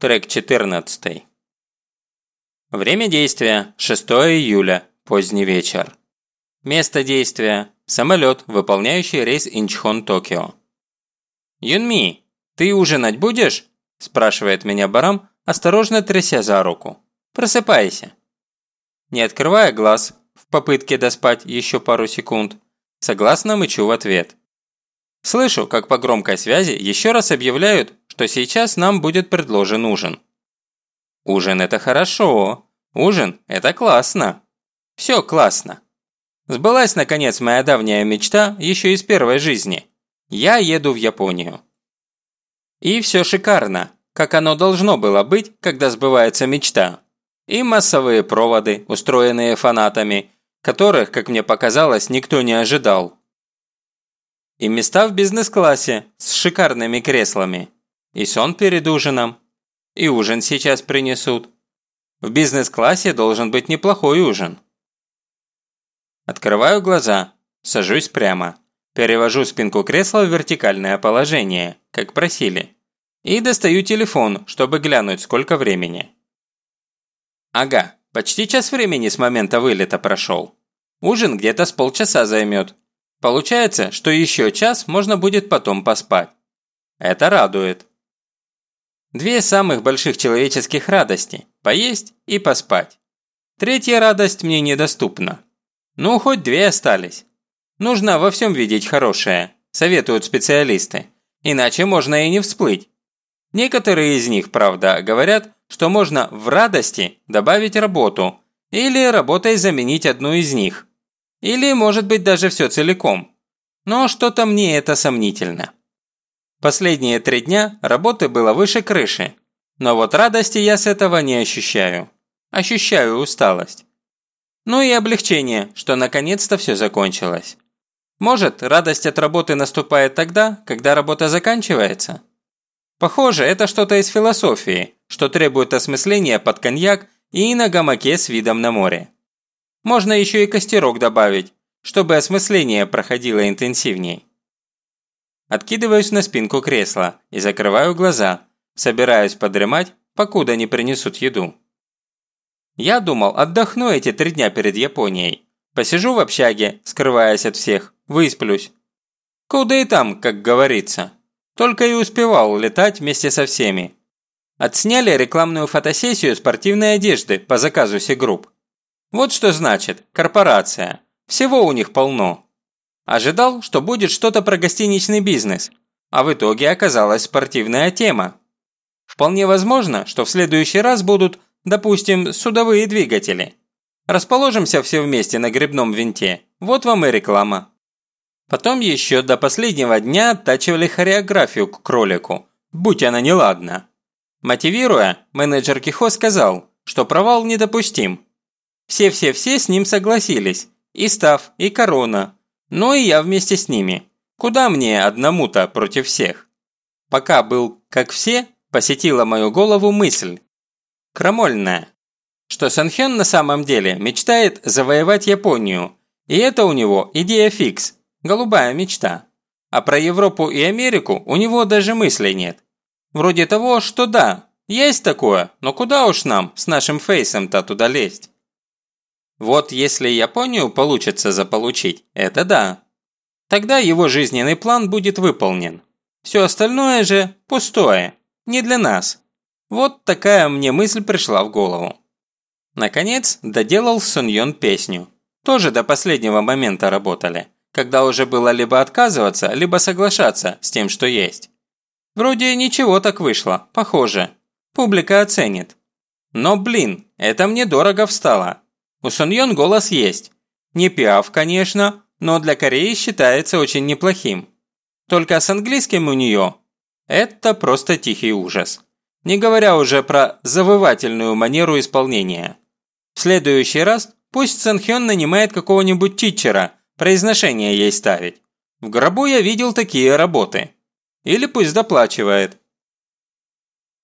Трек 14. Время действия – 6 июля, поздний вечер. Место действия – самолет, выполняющий рейс Инчхон-Токио. «Юнми, ты ужинать будешь?» – спрашивает меня Барам, осторожно тряся за руку. «Просыпайся». Не открывая глаз, в попытке доспать еще пару секунд, согласно мычу в ответ. Слышу, как по громкой связи еще раз объявляют, что сейчас нам будет предложен ужин. Ужин – это хорошо. Ужин – это классно. Все классно. Сбылась, наконец, моя давняя мечта еще из первой жизни. Я еду в Японию. И все шикарно, как оно должно было быть, когда сбывается мечта. И массовые проводы, устроенные фанатами, которых, как мне показалось, никто не ожидал. И места в бизнес-классе с шикарными креслами. И сон перед ужином. И ужин сейчас принесут. В бизнес-классе должен быть неплохой ужин. Открываю глаза, сажусь прямо, перевожу спинку кресла в вертикальное положение, как просили. И достаю телефон, чтобы глянуть, сколько времени. Ага, почти час времени с момента вылета прошел. Ужин где-то с полчаса займет. Получается, что еще час можно будет потом поспать. Это радует. Две самых больших человеческих радости – поесть и поспать. Третья радость мне недоступна. Ну, хоть две остались. Нужно во всем видеть хорошее, советуют специалисты. Иначе можно и не всплыть. Некоторые из них, правда, говорят, что можно в радости добавить работу или работой заменить одну из них. Или, может быть, даже все целиком. Но что-то мне это сомнительно. Последние три дня работы было выше крыши. Но вот радости я с этого не ощущаю. Ощущаю усталость. Ну и облегчение, что наконец-то все закончилось. Может, радость от работы наступает тогда, когда работа заканчивается? Похоже, это что-то из философии, что требует осмысления под коньяк и на гамаке с видом на море. Можно еще и костерок добавить, чтобы осмысление проходило интенсивней. Откидываюсь на спинку кресла и закрываю глаза, собираюсь подремать, покуда не принесут еду. Я думал, отдохну эти три дня перед Японией. Посижу в общаге, скрываясь от всех, высплюсь. Куда и там, как говорится. Только и успевал летать вместе со всеми. Отсняли рекламную фотосессию спортивной одежды по заказу Сигрупп. Вот что значит корпорация. Всего у них полно. Ожидал, что будет что-то про гостиничный бизнес, а в итоге оказалась спортивная тема. Вполне возможно, что в следующий раз будут, допустим, судовые двигатели. Расположимся все вместе на грибном винте, вот вам и реклама. Потом еще до последнего дня оттачивали хореографию к кролику, будь она неладна. Мотивируя, менеджер Кихо сказал, что провал недопустим. Все-все-все с ним согласились, и Став, и Корона, но и я вместе с ними. Куда мне одному-то против всех? Пока был как все, посетила мою голову мысль. Крамольная. Что Санхён на самом деле мечтает завоевать Японию. И это у него идея фикс. Голубая мечта. А про Европу и Америку у него даже мыслей нет. Вроде того, что да, есть такое, но куда уж нам с нашим фейсом-то туда лезть? Вот если Японию получится заполучить, это да. Тогда его жизненный план будет выполнен. Все остальное же пустое, не для нас. Вот такая мне мысль пришла в голову. Наконец, доделал Суньон песню. Тоже до последнего момента работали, когда уже было либо отказываться, либо соглашаться с тем, что есть. Вроде ничего так вышло, похоже. Публика оценит. Но блин, это мне дорого встало. У Суньон голос есть. Не пиав, конечно, но для Кореи считается очень неплохим. Только с английским у нее это просто тихий ужас. Не говоря уже про завывательную манеру исполнения. В следующий раз пусть Санхён нанимает какого-нибудь титчера, произношение ей ставить. В гробу я видел такие работы. Или пусть доплачивает.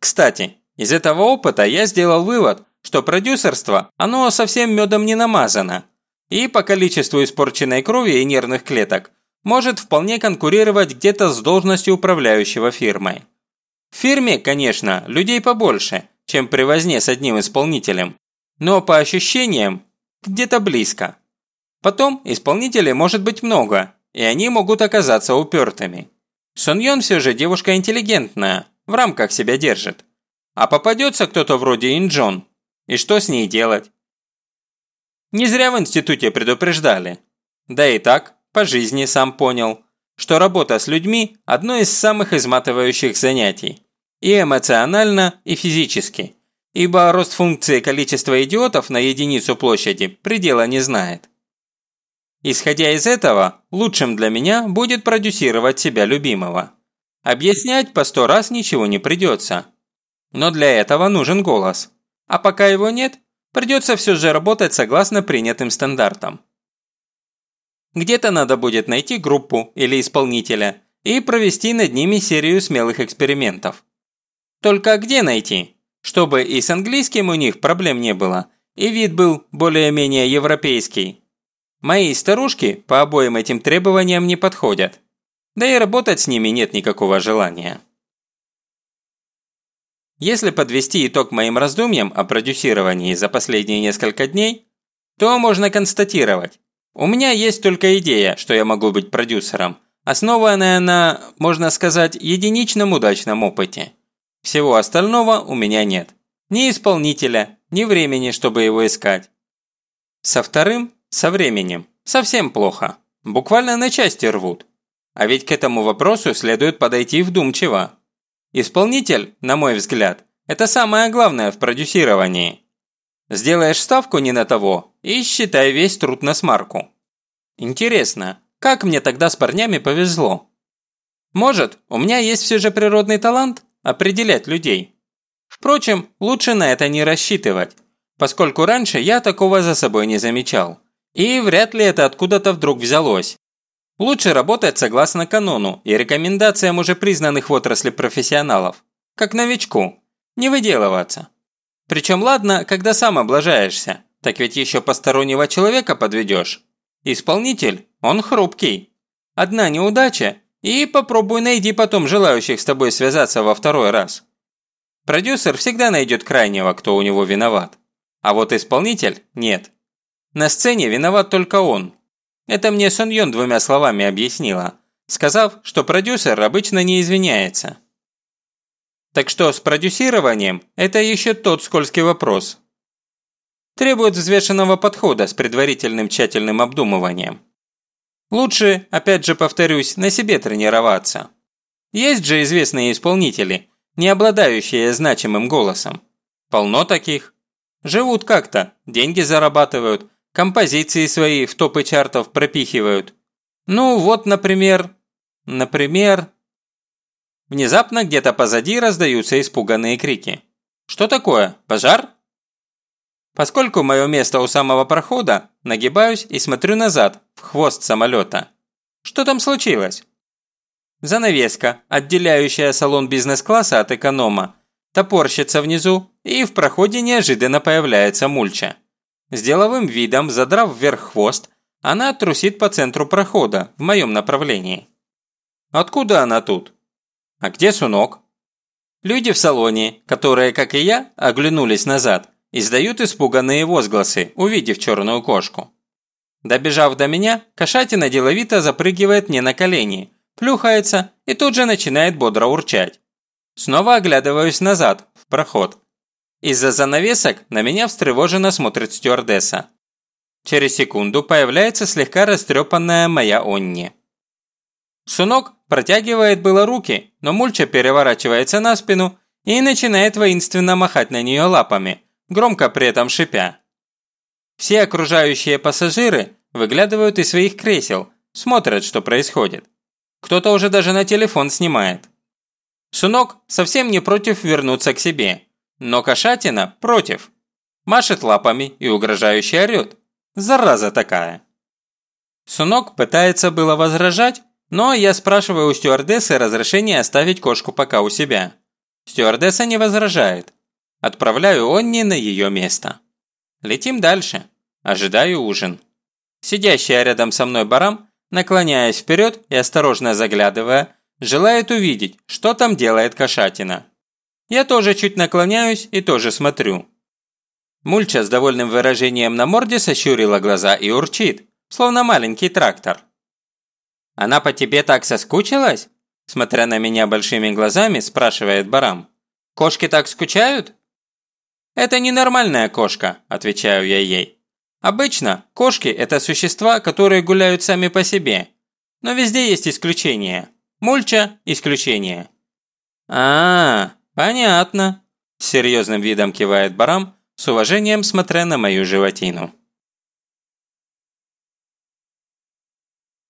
Кстати, из этого опыта я сделал вывод, что продюсерство, оно совсем медом не намазано. И по количеству испорченной крови и нервных клеток может вполне конкурировать где-то с должностью управляющего фирмой. В фирме, конечно, людей побольше, чем при возне с одним исполнителем, но по ощущениям где-то близко. Потом исполнителей может быть много, и они могут оказаться упертыми. Сон Йон все же девушка интеллигентная, в рамках себя держит. А попадется кто-то вроде Инджон, и что с ней делать? Не зря в институте предупреждали. Да и так, по жизни сам понял, что работа с людьми – одно из самых изматывающих занятий. И эмоционально, и физически. Ибо рост функции количества идиотов на единицу площади предела не знает. Исходя из этого, лучшим для меня будет продюсировать себя любимого. Объяснять по сто раз ничего не придется. Но для этого нужен голос. А пока его нет, придется все же работать согласно принятым стандартам. Где-то надо будет найти группу или исполнителя и провести над ними серию смелых экспериментов. Только где найти? Чтобы и с английским у них проблем не было, и вид был более-менее европейский. Мои старушки по обоим этим требованиям не подходят. Да и работать с ними нет никакого желания. Если подвести итог моим раздумьям о продюсировании за последние несколько дней, то можно констатировать, у меня есть только идея, что я могу быть продюсером, основанная на, можно сказать, единичном удачном опыте. Всего остального у меня нет. Ни исполнителя, ни времени, чтобы его искать. Со вторым, со временем, совсем плохо. Буквально на части рвут. А ведь к этому вопросу следует подойти вдумчиво. Исполнитель, на мой взгляд, это самое главное в продюсировании. Сделаешь ставку не на того и считай весь труд на смарку. Интересно, как мне тогда с парнями повезло? Может, у меня есть все же природный талант определять людей? Впрочем, лучше на это не рассчитывать, поскольку раньше я такого за собой не замечал. И вряд ли это откуда-то вдруг взялось. Лучше работать согласно канону и рекомендациям уже признанных в отрасли профессионалов. Как новичку. Не выделываться. Причем ладно, когда сам облажаешься, так ведь еще постороннего человека подведешь. Исполнитель, он хрупкий. Одна неудача, и попробуй найди потом желающих с тобой связаться во второй раз. Продюсер всегда найдет крайнего, кто у него виноват. А вот исполнитель – нет. На сцене виноват только он. Это мне Сон Йон двумя словами объяснила, сказав, что продюсер обычно не извиняется. Так что с продюсированием – это еще тот скользкий вопрос. Требует взвешенного подхода с предварительным тщательным обдумыванием. Лучше, опять же повторюсь, на себе тренироваться. Есть же известные исполнители, не обладающие значимым голосом. Полно таких. Живут как-то, деньги зарабатывают, композиции свои в топы чартов пропихивают. Ну вот, например... Например... Внезапно где-то позади раздаются испуганные крики. «Что такое? Пожар?» Поскольку мое место у самого прохода, нагибаюсь и смотрю назад, в хвост самолета. Что там случилось? Занавеска, отделяющая салон бизнес-класса от эконома, топорщится внизу, и в проходе неожиданно появляется мульча. С деловым видом, задрав вверх хвост, она трусит по центру прохода, в моем направлении. Откуда она тут? А где Сунок? Люди в салоне, которые, как и я, оглянулись назад, издают испуганные возгласы, увидев черную кошку. Добежав до меня, кошатина деловито запрыгивает мне на колени, плюхается и тут же начинает бодро урчать. Снова оглядываюсь назад, в проход. Из-за занавесок на меня встревоженно смотрит стюардесса. Через секунду появляется слегка растрепанная моя Онни. Сунок протягивает было руки, но Мульча переворачивается на спину и начинает воинственно махать на нее лапами, громко при этом шипя. Все окружающие пассажиры выглядывают из своих кресел, смотрят, что происходит. Кто-то уже даже на телефон снимает. Сунок совсем не против вернуться к себе, но Кошатина против. Машет лапами и угрожающе орёт. Зараза такая. Сунок пытается было возражать, но я спрашиваю у стюардессы разрешение оставить кошку пока у себя. Стюардесса не возражает. Отправляю Онни на ее место. Летим дальше. Ожидаю ужин. Сидящая рядом со мной барам, наклоняясь вперед и осторожно заглядывая, Желает увидеть, что там делает кошатина. Я тоже чуть наклоняюсь и тоже смотрю. Мульча с довольным выражением на морде сощурила глаза и урчит, словно маленький трактор. «Она по тебе так соскучилась?» Смотря на меня большими глазами, спрашивает Барам. «Кошки так скучают?» «Это ненормальная кошка», – отвечаю я ей. «Обычно кошки – это существа, которые гуляют сами по себе. Но везде есть исключения. Мульча – исключение». «А, понятно», – серьезным видом кивает Барам, с уважением смотря на мою животину.